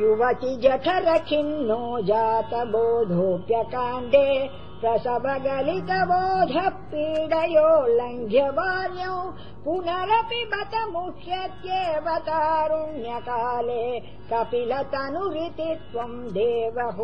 युवति जठरखिन्नो जात बोधोऽप्यकाण्डे प्रसवगलित बोध पीडयोल्लङ्घ्य वाण्यौ पुनरपि बतमुह्यत्येव तारुण्यकाले कपिलतनुविति त्वम् देवः